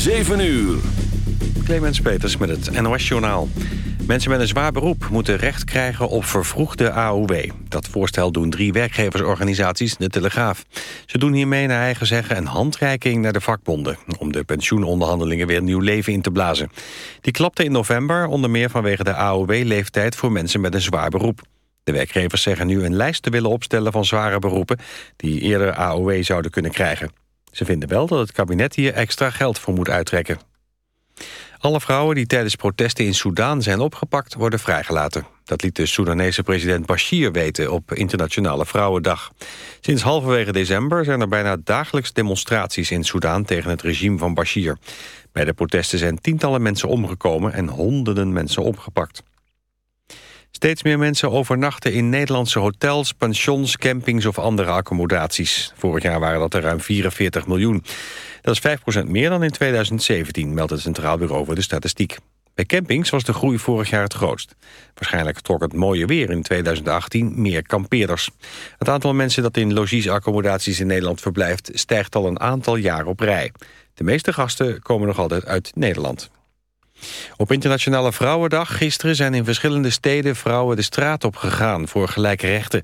7 uur. Clemens Peters met het NOS-journaal. Mensen met een zwaar beroep moeten recht krijgen op vervroegde AOW. Dat voorstel doen drie werkgeversorganisaties, de Telegraaf. Ze doen hiermee naar eigen zeggen een handreiking naar de vakbonden... om de pensioenonderhandelingen weer nieuw leven in te blazen. Die klapte in november, onder meer vanwege de AOW-leeftijd... voor mensen met een zwaar beroep. De werkgevers zeggen nu een lijst te willen opstellen van zware beroepen... die eerder AOW zouden kunnen krijgen. Ze vinden wel dat het kabinet hier extra geld voor moet uittrekken. Alle vrouwen die tijdens protesten in Soedan zijn opgepakt worden vrijgelaten. Dat liet de Soedanese president Bashir weten op Internationale Vrouwendag. Sinds halverwege december zijn er bijna dagelijks demonstraties in Soedan tegen het regime van Bashir. Bij de protesten zijn tientallen mensen omgekomen en honderden mensen opgepakt. Steeds meer mensen overnachten in Nederlandse hotels, pensions, campings of andere accommodaties. Vorig jaar waren dat er ruim 44 miljoen. Dat is 5% meer dan in 2017, meldt het Centraal Bureau voor de Statistiek. Bij campings was de groei vorig jaar het grootst. Waarschijnlijk trok het mooie weer in 2018 meer kampeerders. Het aantal mensen dat in logies-accommodaties in Nederland verblijft... stijgt al een aantal jaar op rij. De meeste gasten komen nog altijd uit Nederland. Op Internationale Vrouwendag gisteren zijn in verschillende steden vrouwen de straat op gegaan voor gelijke rechten.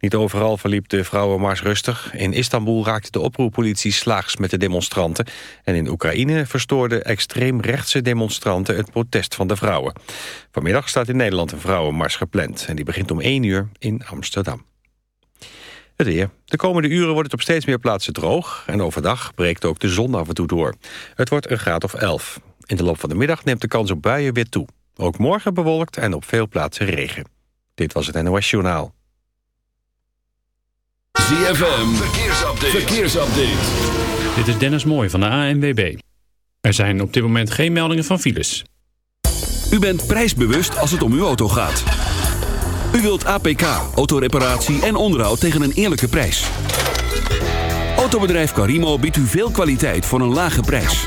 Niet overal verliep de vrouwenmars rustig. In Istanbul raakte de oproerpolitie slaags met de demonstranten. En in Oekraïne verstoorden extreemrechtse demonstranten het protest van de vrouwen. Vanmiddag staat in Nederland een vrouwenmars gepland. En die begint om 1 uur in Amsterdam. Het weer. De komende uren wordt het op steeds meer plaatsen droog... en overdag breekt ook de zon af en toe door. Het wordt een graad of 11. In de loop van de middag neemt de kans op buien weer toe. Ook morgen bewolkt en op veel plaatsen regen. Dit was het NOS Journaal. ZFM, verkeersupdate. verkeersupdate. Dit is Dennis Mooij van de ANWB. Er zijn op dit moment geen meldingen van files. U bent prijsbewust als het om uw auto gaat. U wilt APK, autoreparatie en onderhoud tegen een eerlijke prijs. Autobedrijf Carimo biedt u veel kwaliteit voor een lage prijs.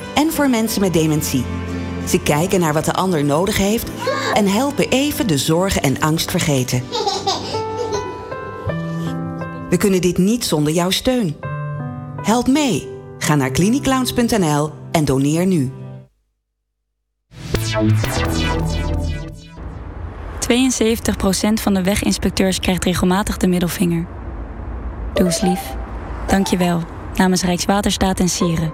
en voor mensen met dementie. Ze kijken naar wat de ander nodig heeft... en helpen even de zorgen en angst vergeten. We kunnen dit niet zonder jouw steun. Help mee. Ga naar cliniclowns.nl en doneer nu. 72% van de weginspecteurs krijgt regelmatig de middelvinger. Doe lief. Dank je wel. Namens Rijkswaterstaat en Sieren.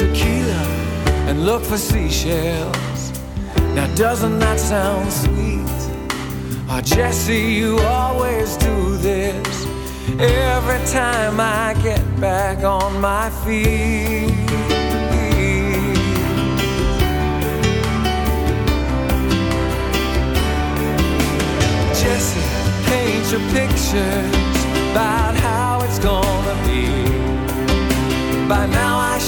tequila and look for seashells. Now, doesn't that sound sweet? Oh, Jesse, you always do this every time I get back on my feet. Jesse, paint your pictures about how it's gonna be. By now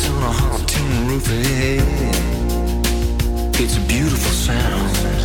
lights on a hot tin roof ahead. It's a beautiful sound.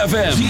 ZFM.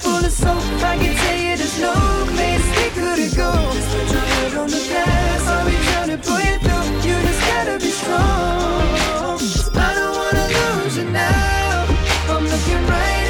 full of soap. I can tell you there's no place we could go. Just put your head on the past. are we trying to pull you through. You just gotta be strong. I don't wanna lose you now. I'm looking right.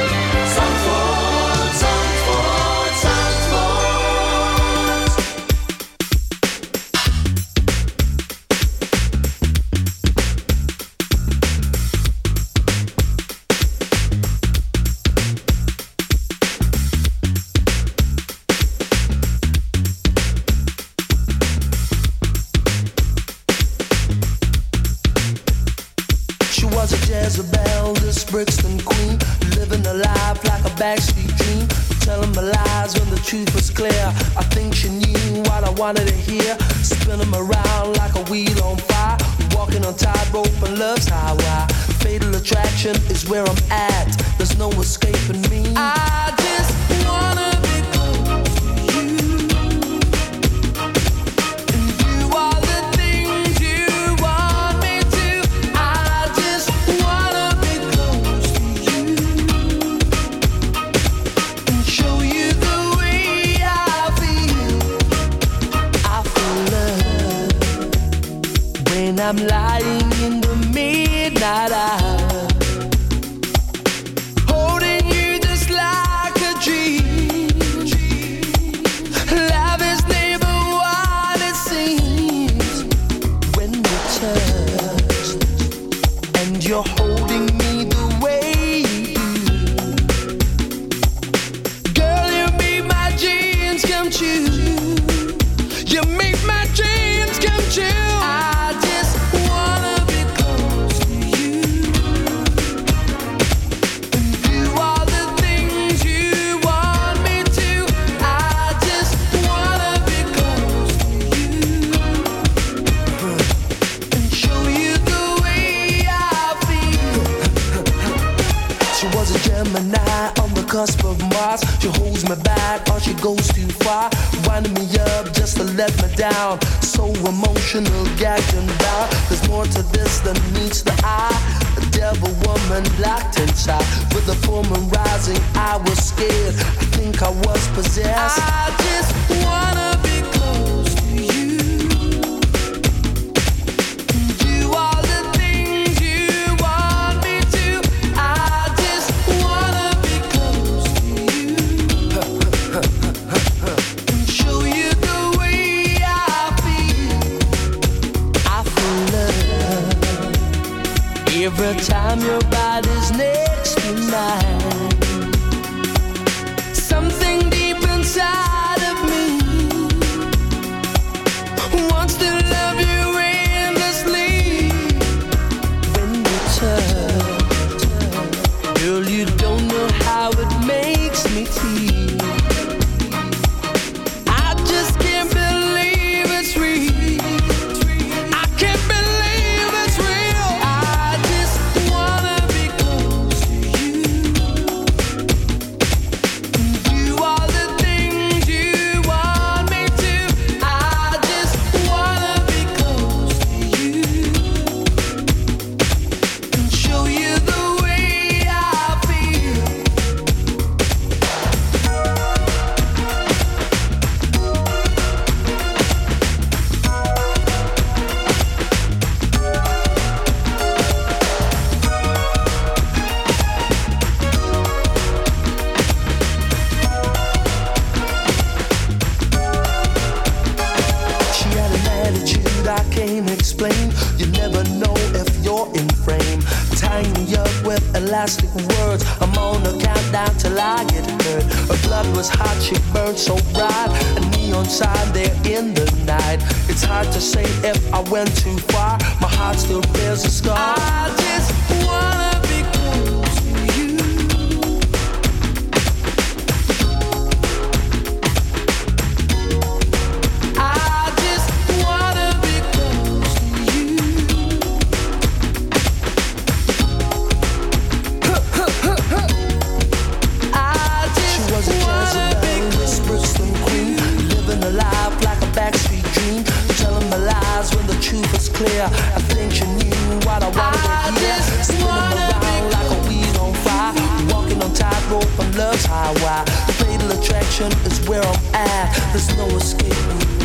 nobody's next to mine. backstreet dream. Telling my lies when the truth is clear. I think you knew what I wanted to hear. Spinning around like a weed on fire. Walking on tightrope on love's high wire. The fatal attraction is where I'm at. There's no escaping.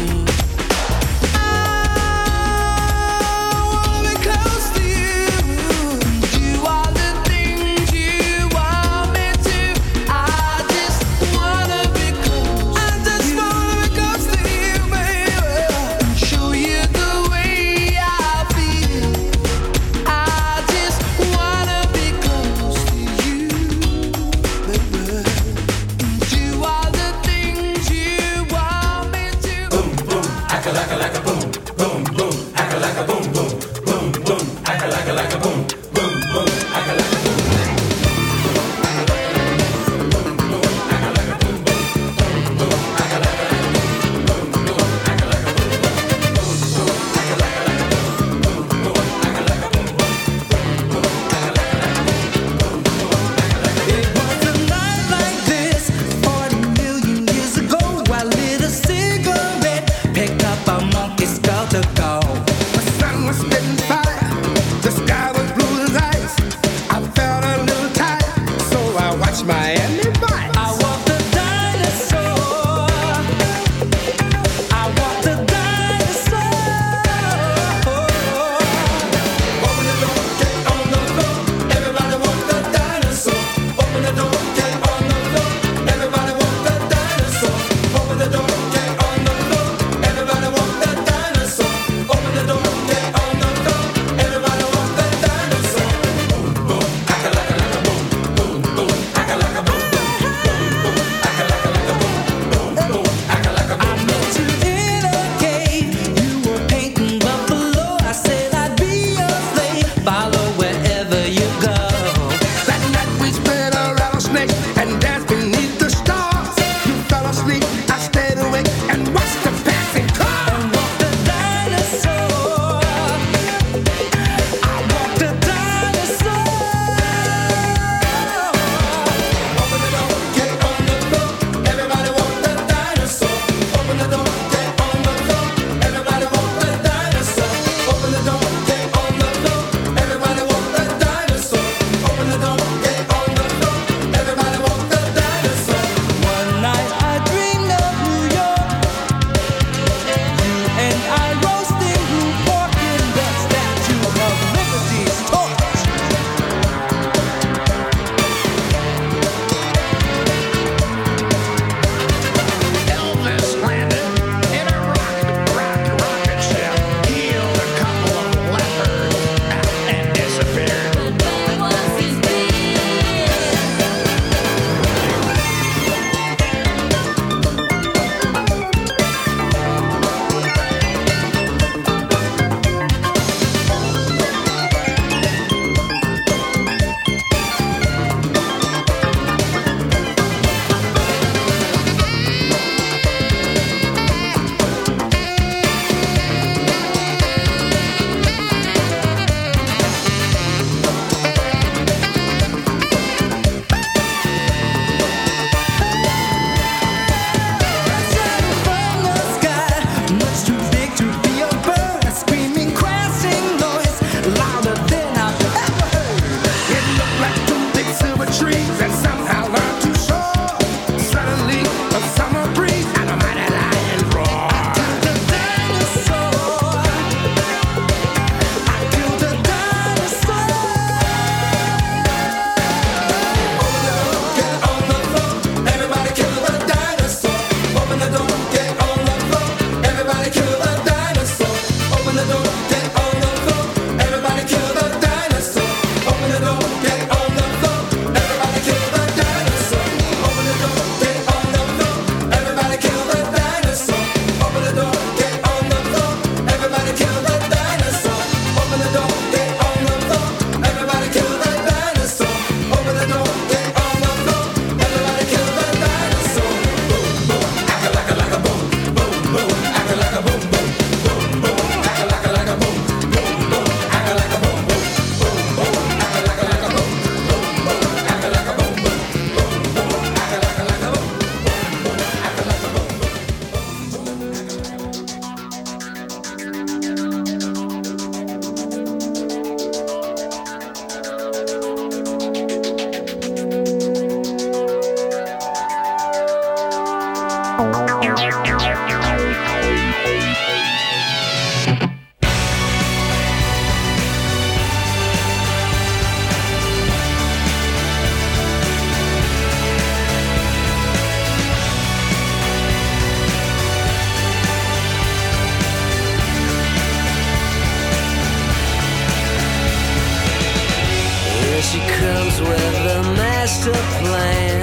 she comes with a master plan.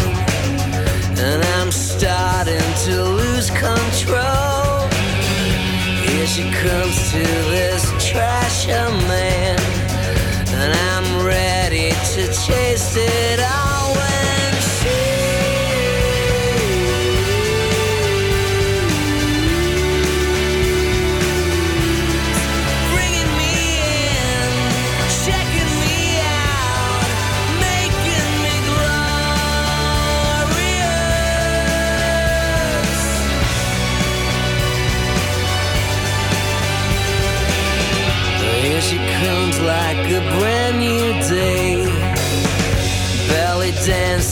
And I'm starting to lose control. Here she comes to this trashy man. And I'm ready to chase it up.